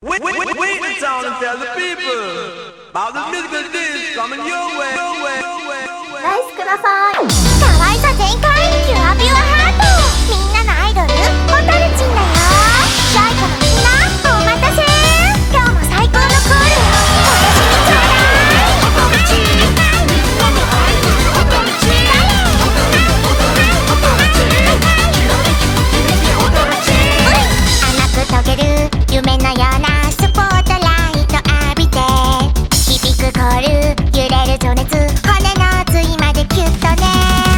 Wait, wait, wait, wait in town and tell the people about the musical things coming your way. Your way, your way, your way. 大好きなさい可愛さ全開キュアビュアハイ情熱。骨が熱いまでキュッとね。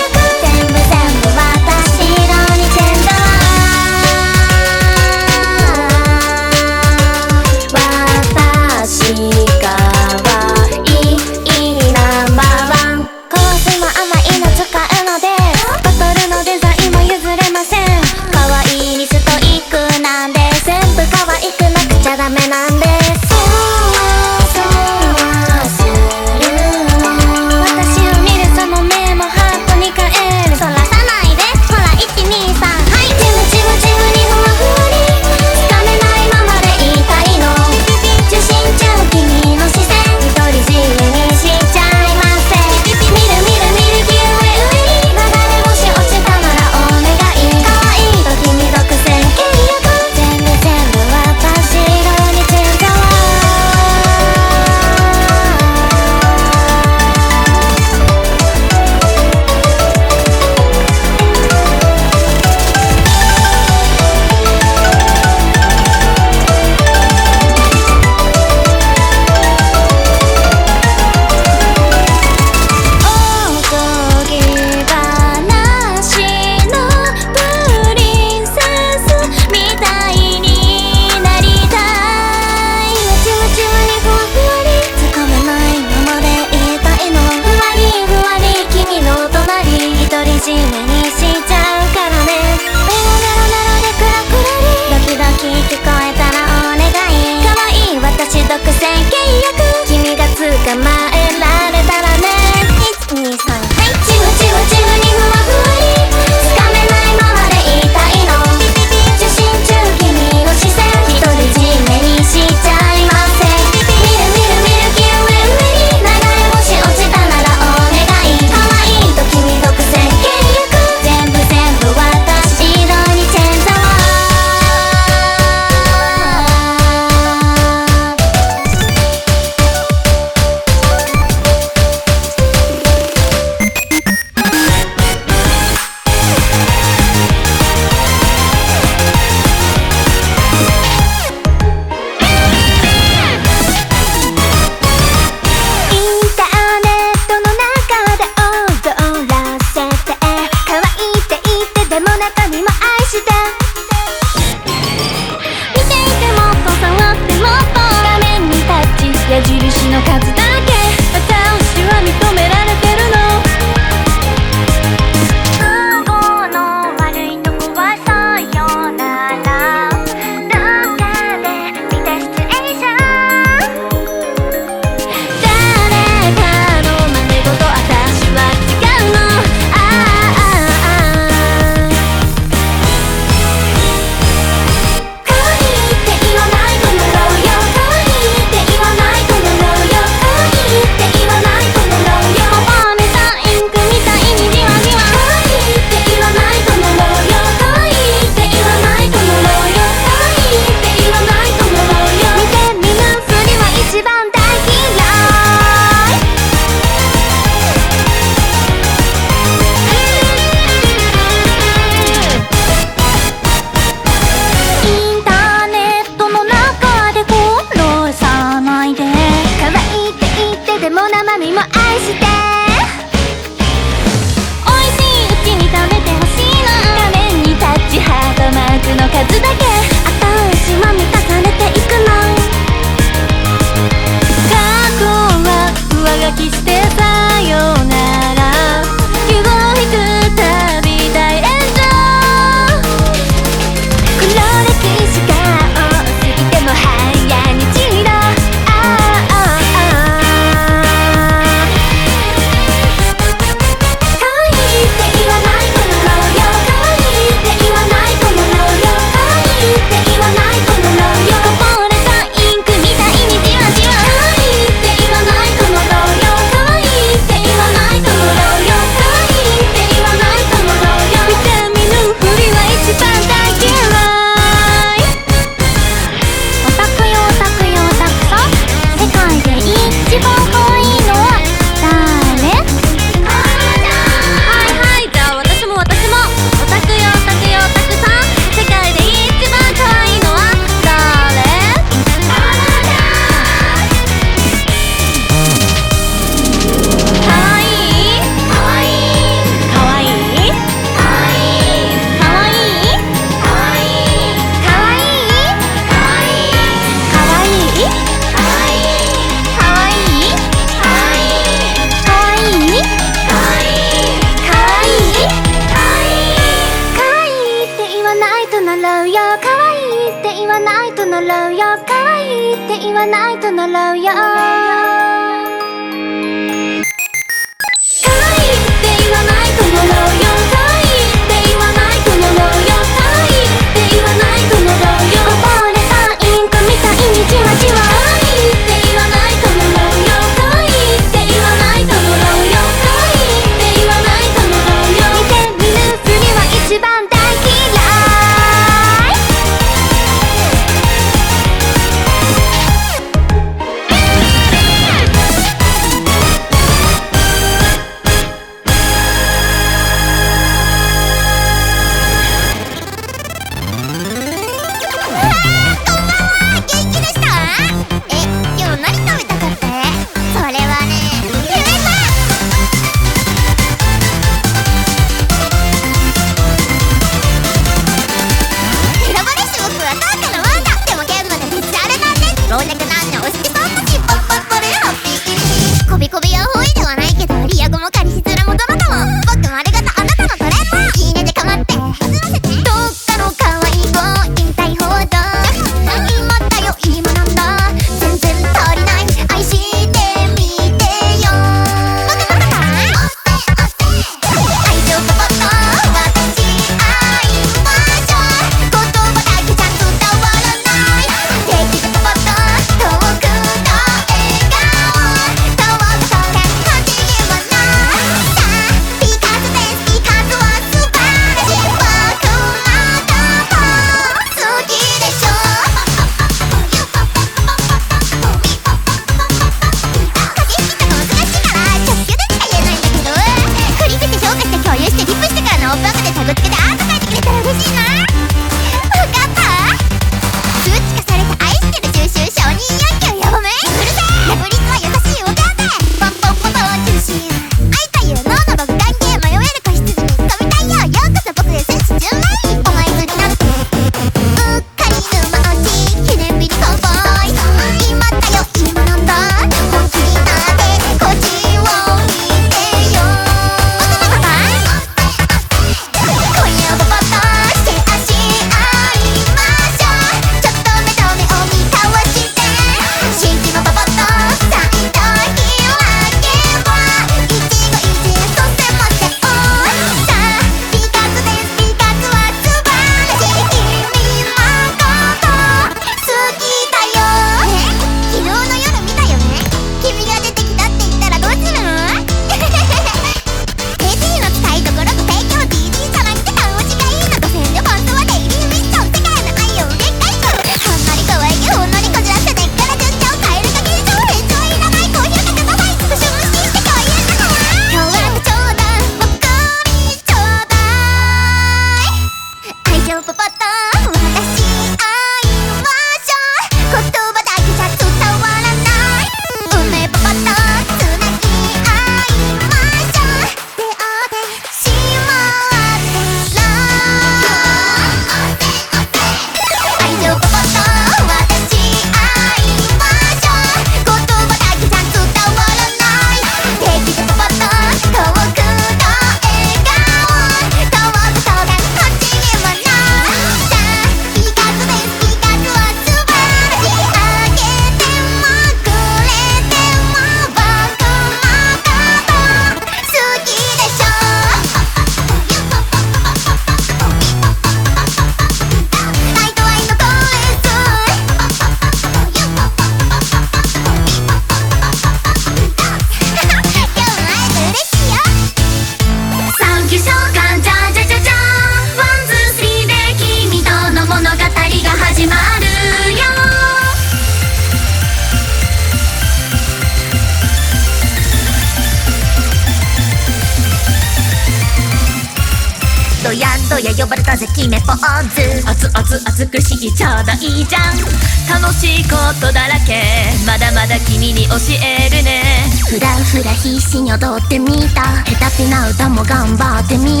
必死に踊ってみた。下手ぴな歌も頑張ってみ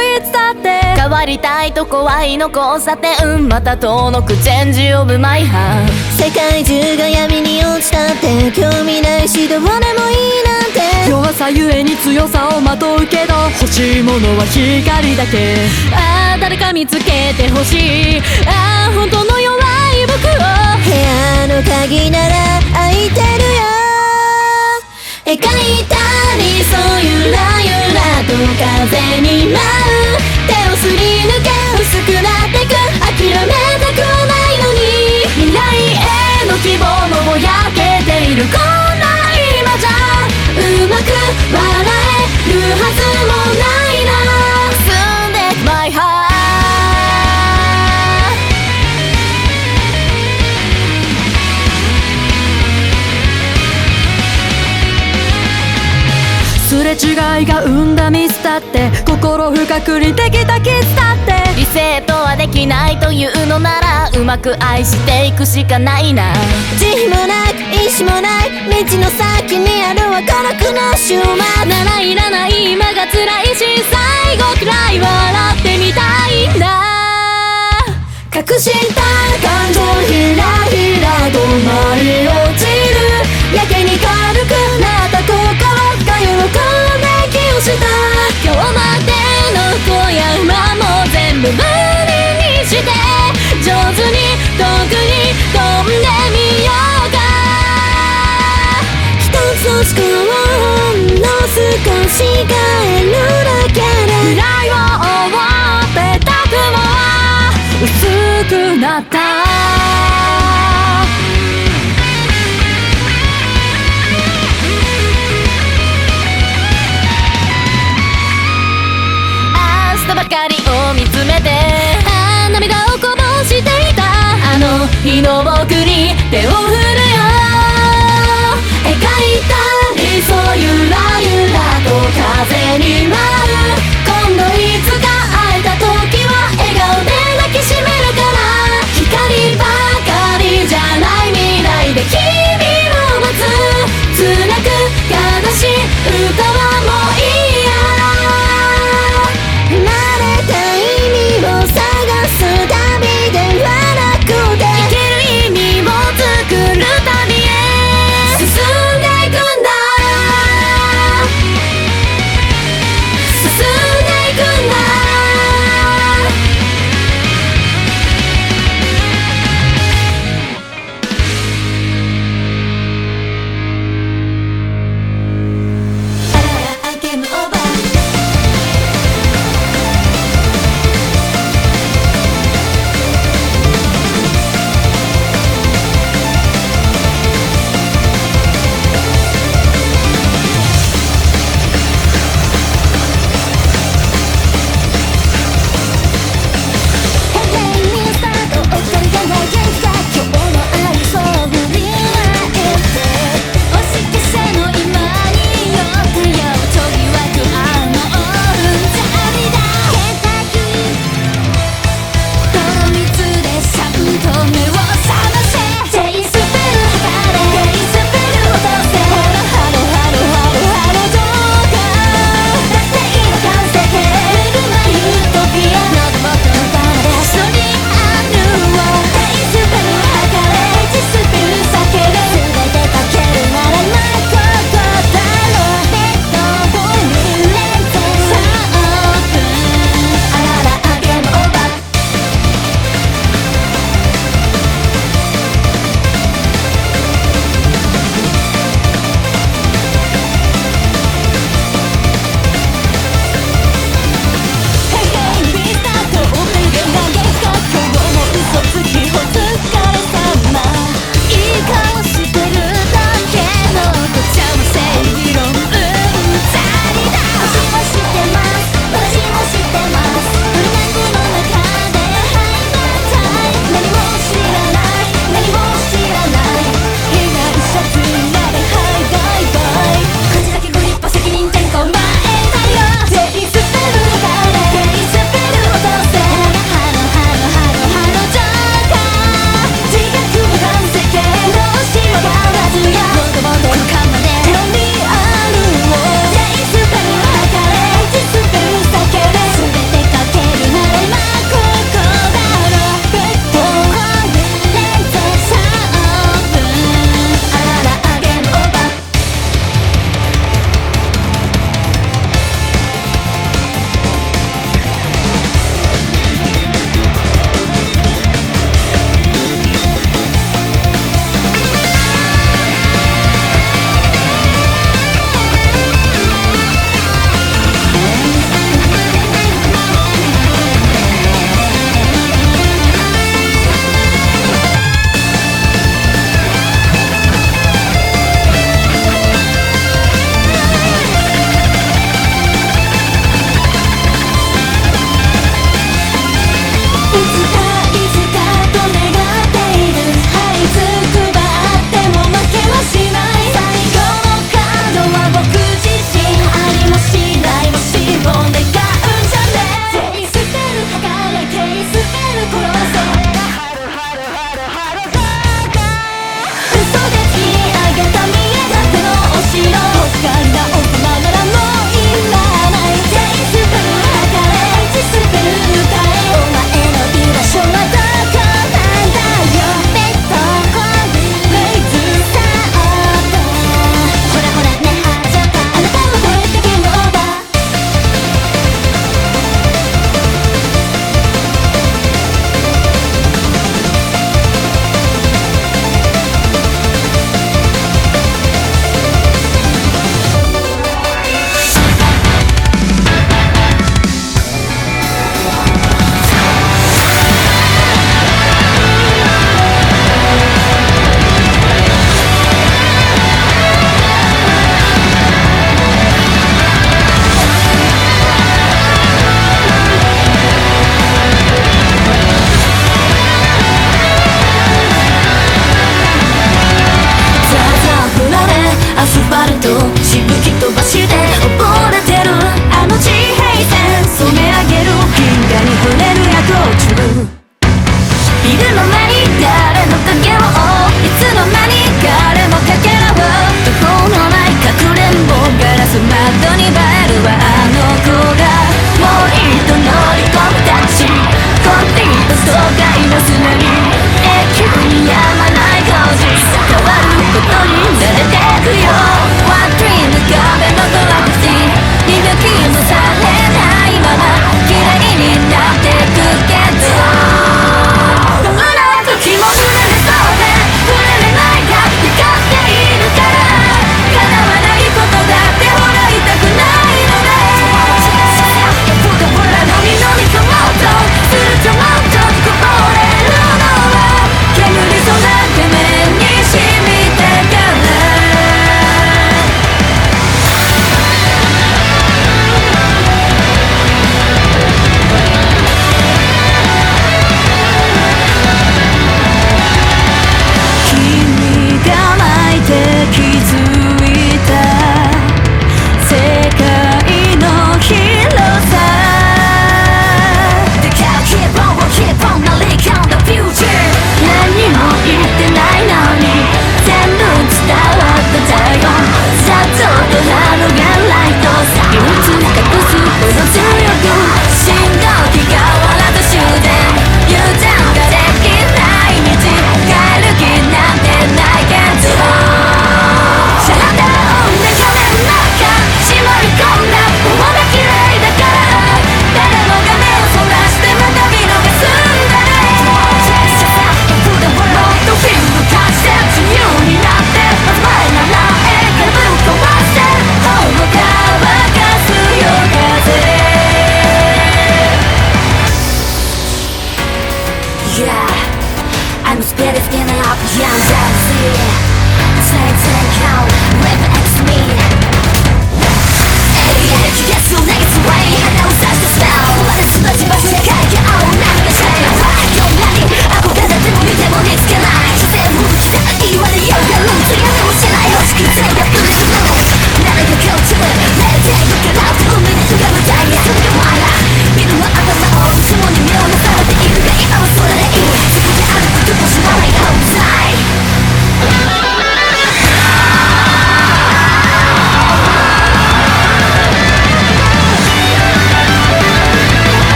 いつだって変わりたいと怖いの交差点また遠のくチェンジオブマイハー世界中が闇に落ちたって興味ないしどうでもいいなんて弱さゆえに強さをまとうけど欲しいものは光だけああ誰か見つけてほしい。ああ本当の弱い僕を。部屋の鍵なら開いてるよ。描いた理想ゆらゆらと風に舞う手をすり抜け薄くなってく諦めたくはないのに未来への希望もぼやけているこんな今じゃうまく笑えるはず違いが生んだミスだって。心深くにできたキスだって。理性とはできないというのならうまく愛していくしかないな。慈悲もなく意志もない道の先にあるは孤独の終末。ならいらない今が辛いし最後くらい笑ってみたいんだ。隠した感情ひらひらと舞い落ちる。やけに軽くなった心が喜んで気をした今日までの小山も全部無理にして上手に遠くに飛んでみようか一つの思考をほんの少し変えるだけで未来を覆ってた雲は薄くなったああ涙をこぼしていたあの日の僕に手を振るよ描いた理想ゆらゆらと風に舞う今度いつか会えた時は笑顔で抱きしめるから光ばかりじゃない未来で君を待つ辛く悲しい歌は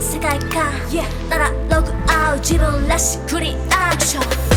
世界観ならログアウト自分らしくリアクション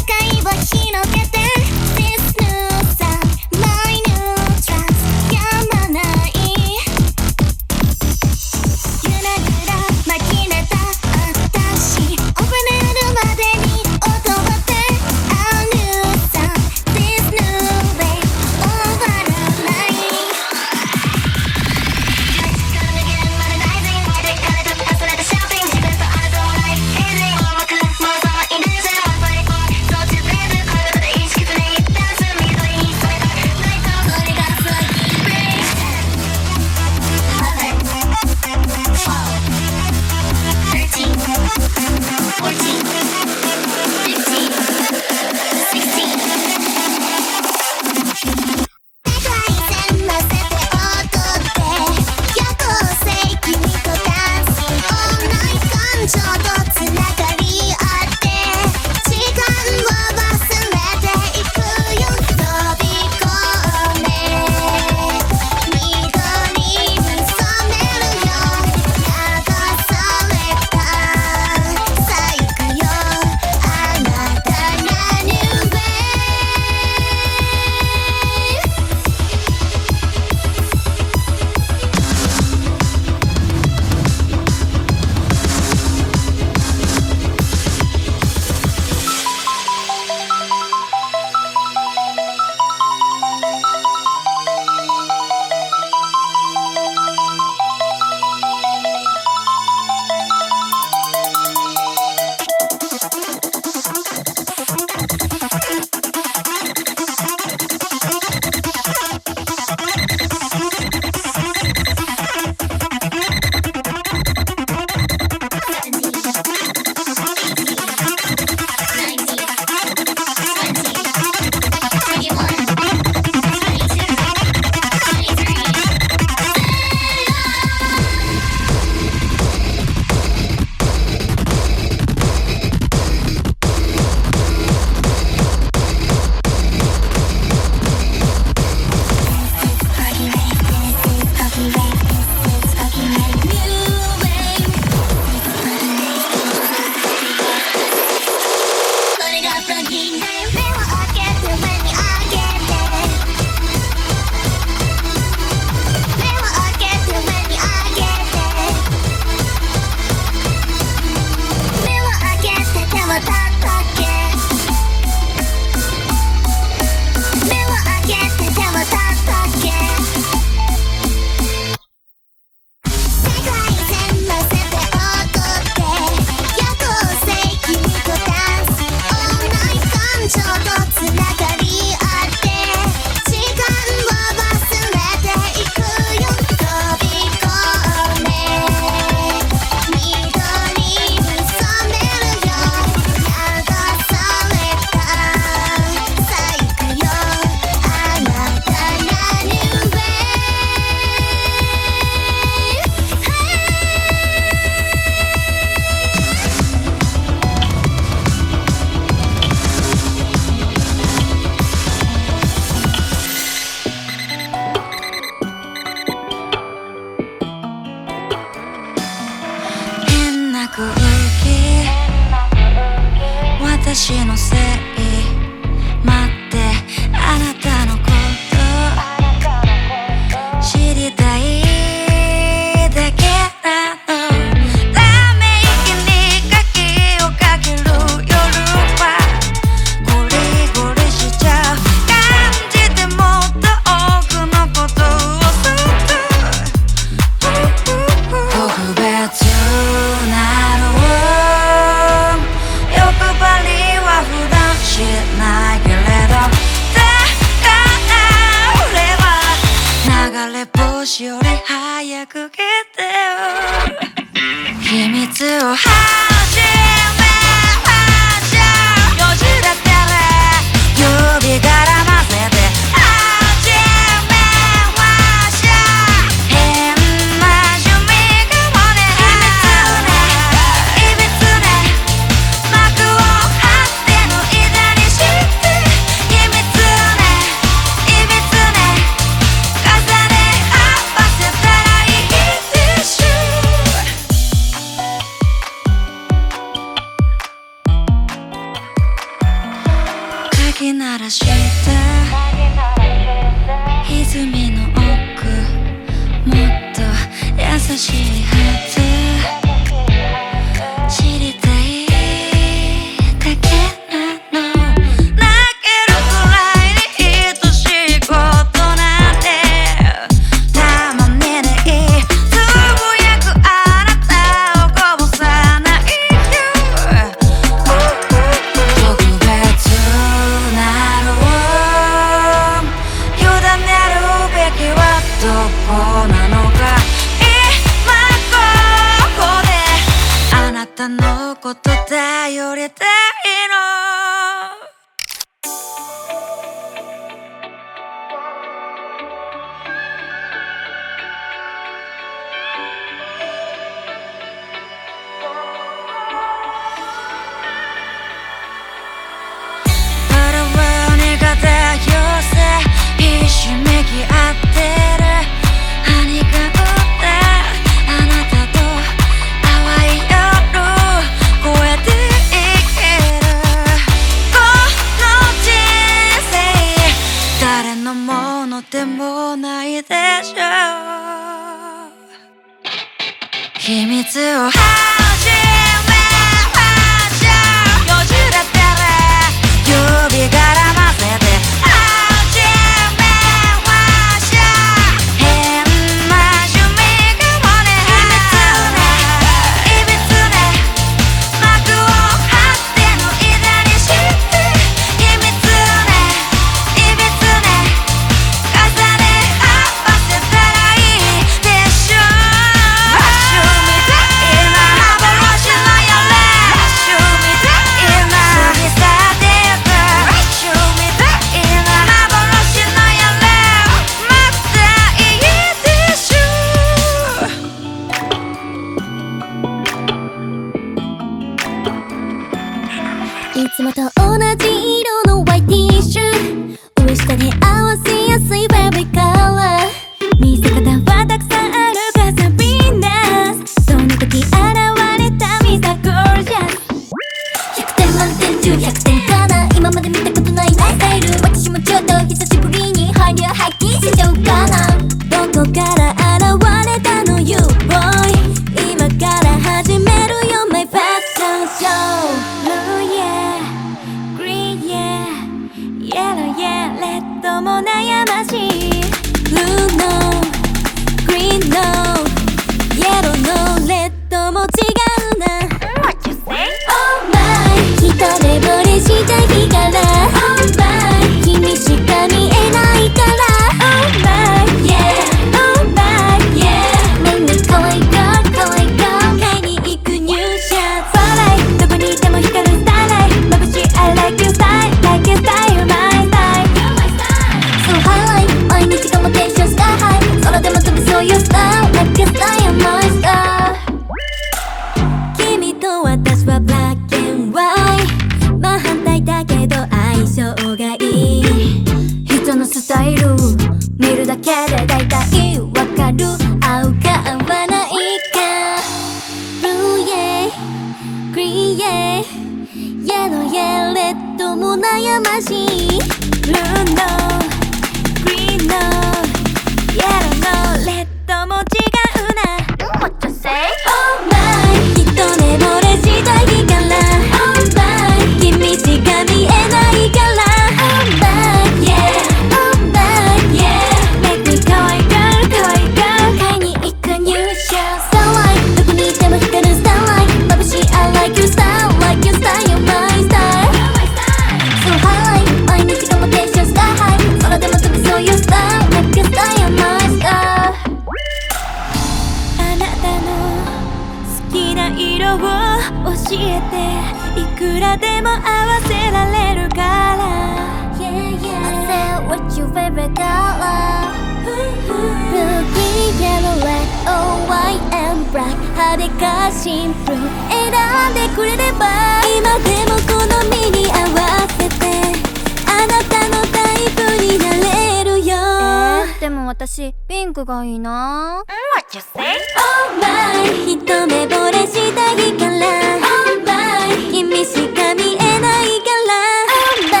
も私ピンクがいいな。What you say? Oh my 一目惚れしたいから。Oh my 君しか見えないから。Oh my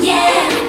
yeah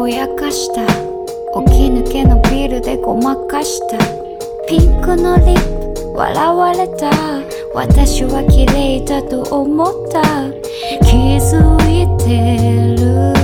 ぼやかした。起き抜けのビールでごまかした。ピンクのリップ笑われた。私は綺麗だと思った。気づいてる。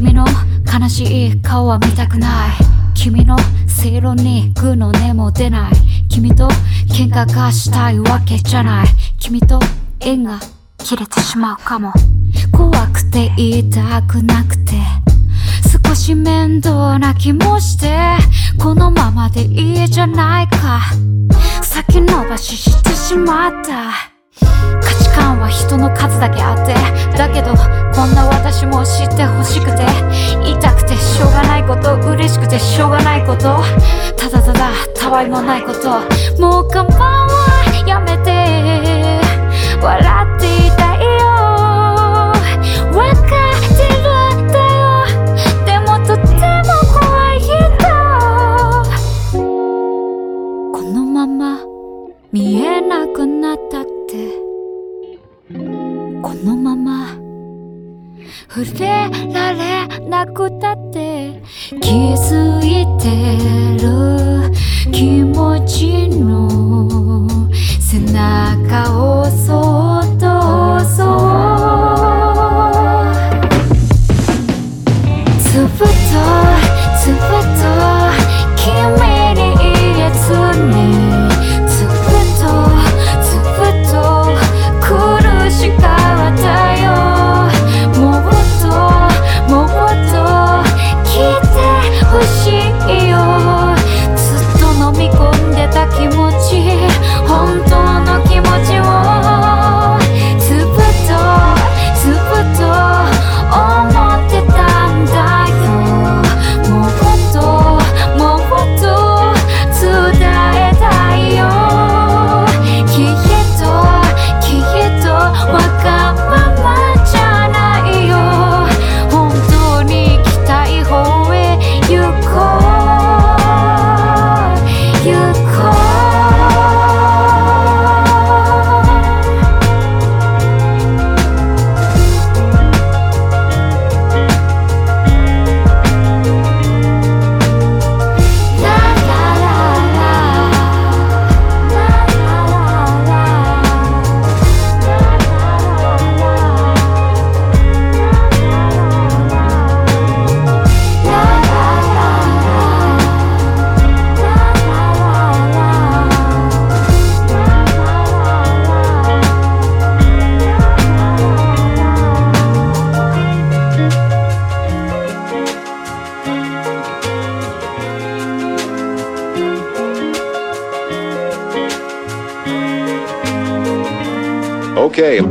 君の悲しい顔は見たくない。君の正論にグの根も出ない。君と喧嘩がしたいわけじゃない。君と縁が切れてしまうかも。怖くて言いたくなくて。少し面倒な気もして。このままでいいじゃないか。先延ばししてしまった。価値観は人の数だけあってだけどこんな私も知ってほしくて痛くてしょうがないこと嬉しくてしょうがないことただただたわいもないこともう我慢はやめて。笑っていたいよ。わかってるんだよ。でもとっても怖いんだこのまま見えなくなったこのまま。触れられなくたって気づいてる。気持ちの背中をそう Okay.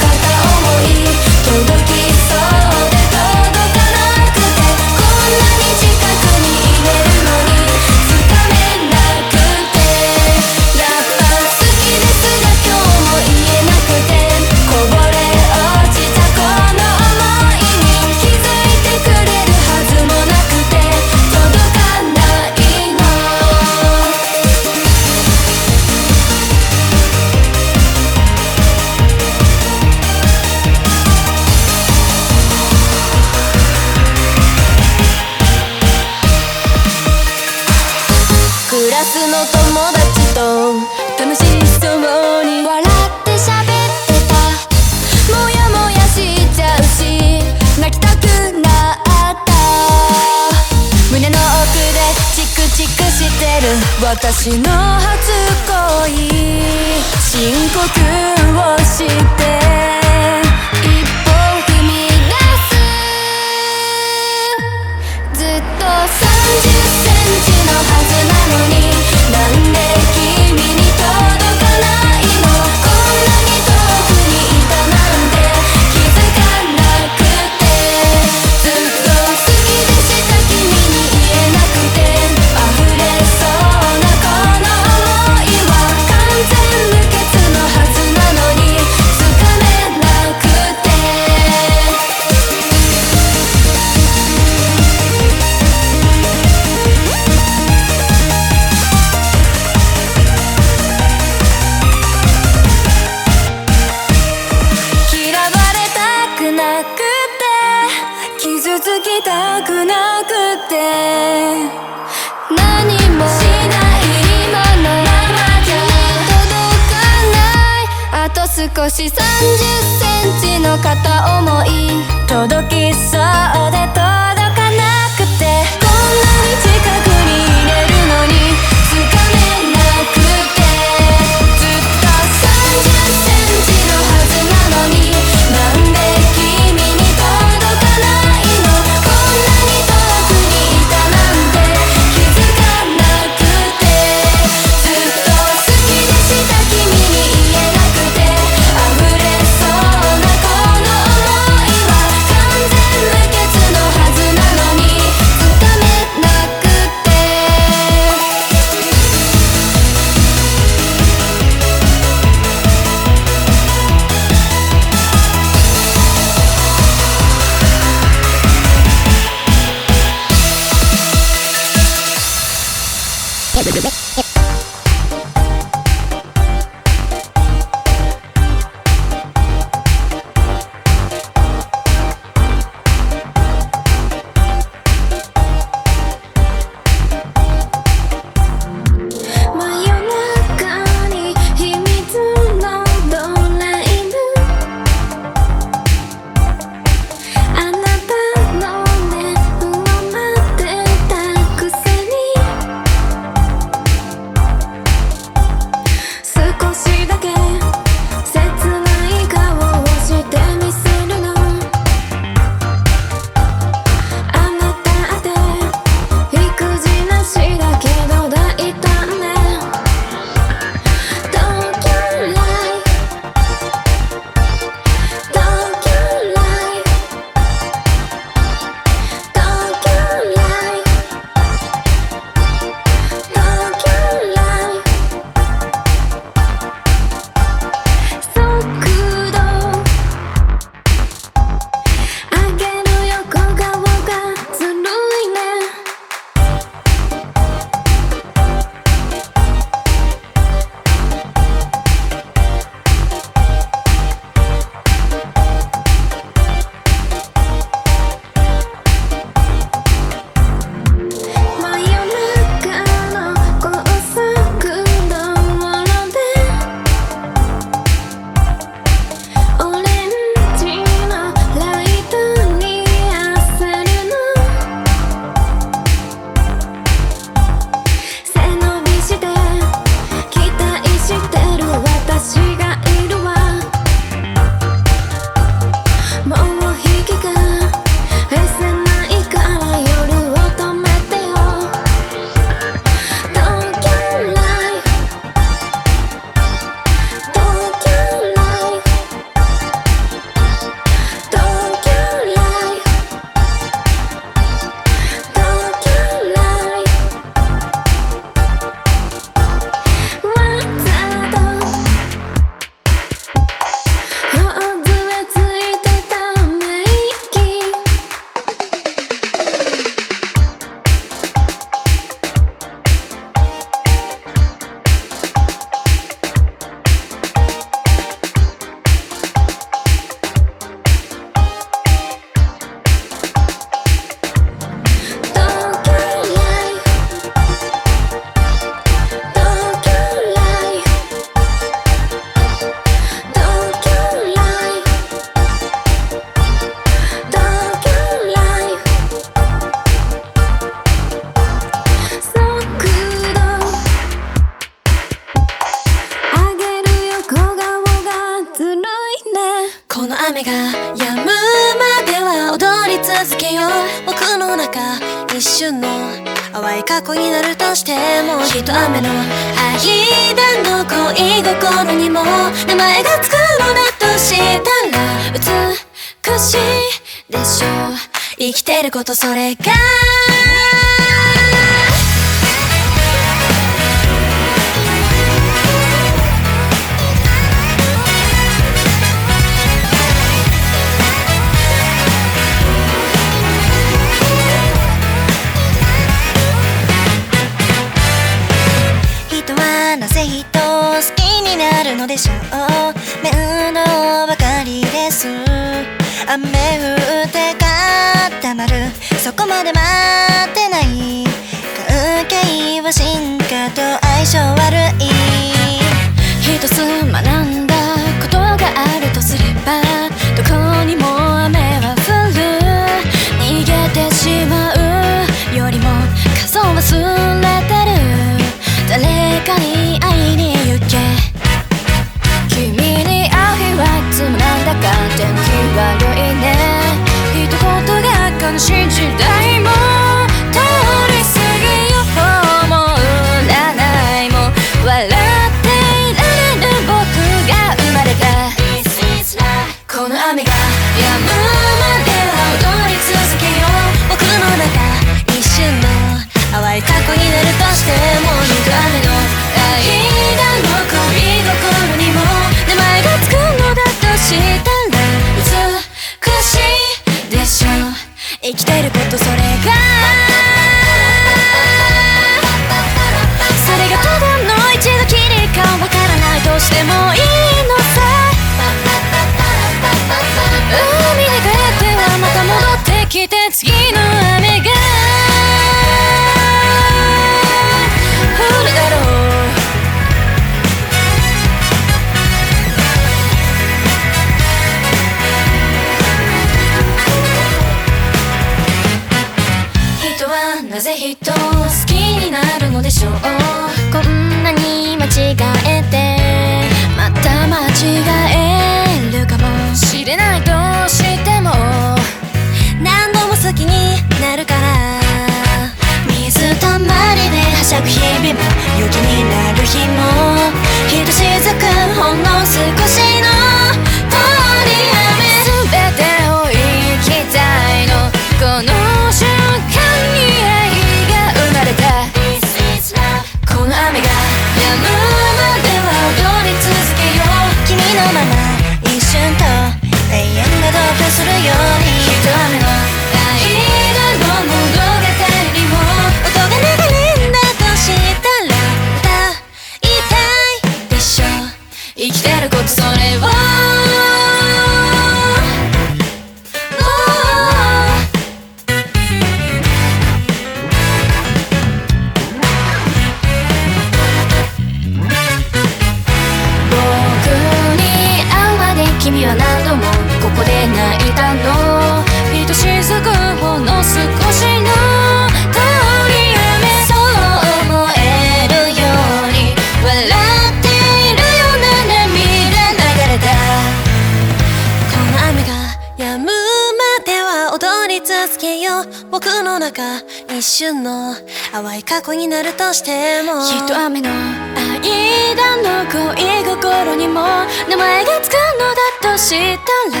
が一瞬の淡い過去になるとしても。一雨の間の恋心にも名前がつくのだとしたら。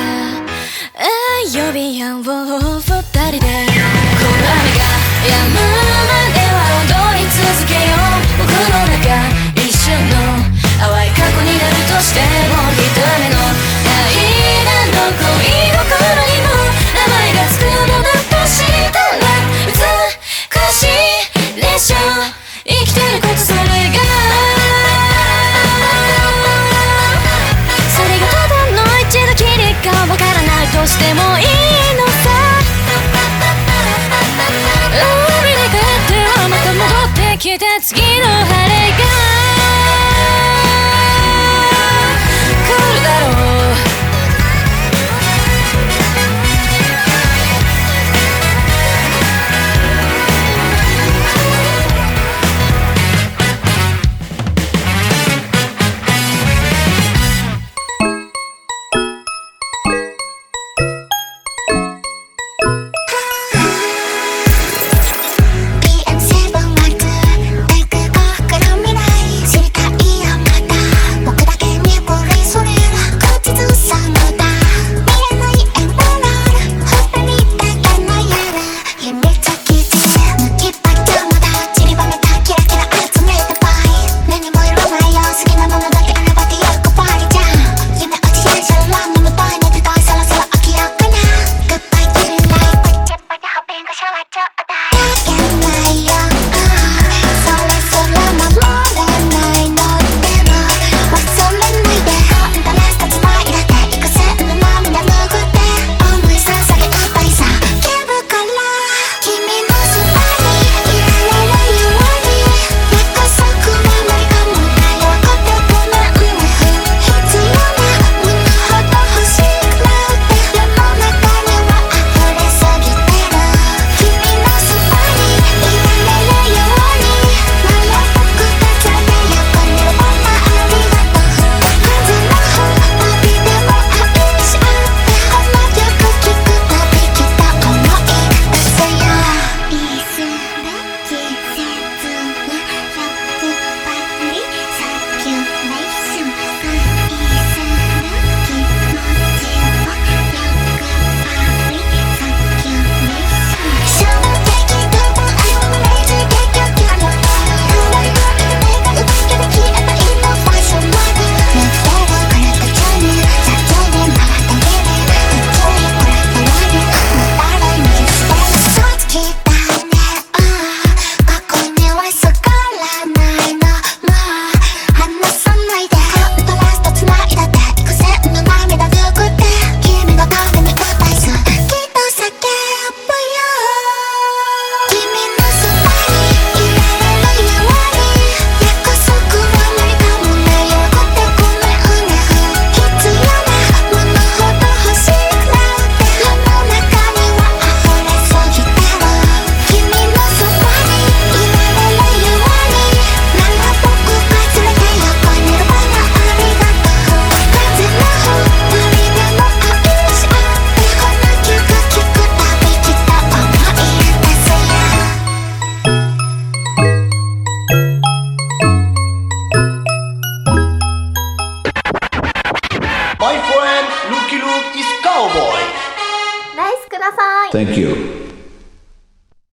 呼び合おう二人で。この雨が止むまでは踊り続けよう。僕の中一瞬の淡い過去になるとしても。一雨の生きてることそれがそれがただの一度きりか分からないとしてもいいのさにってはまた戻ってき次の晴れが来るだろう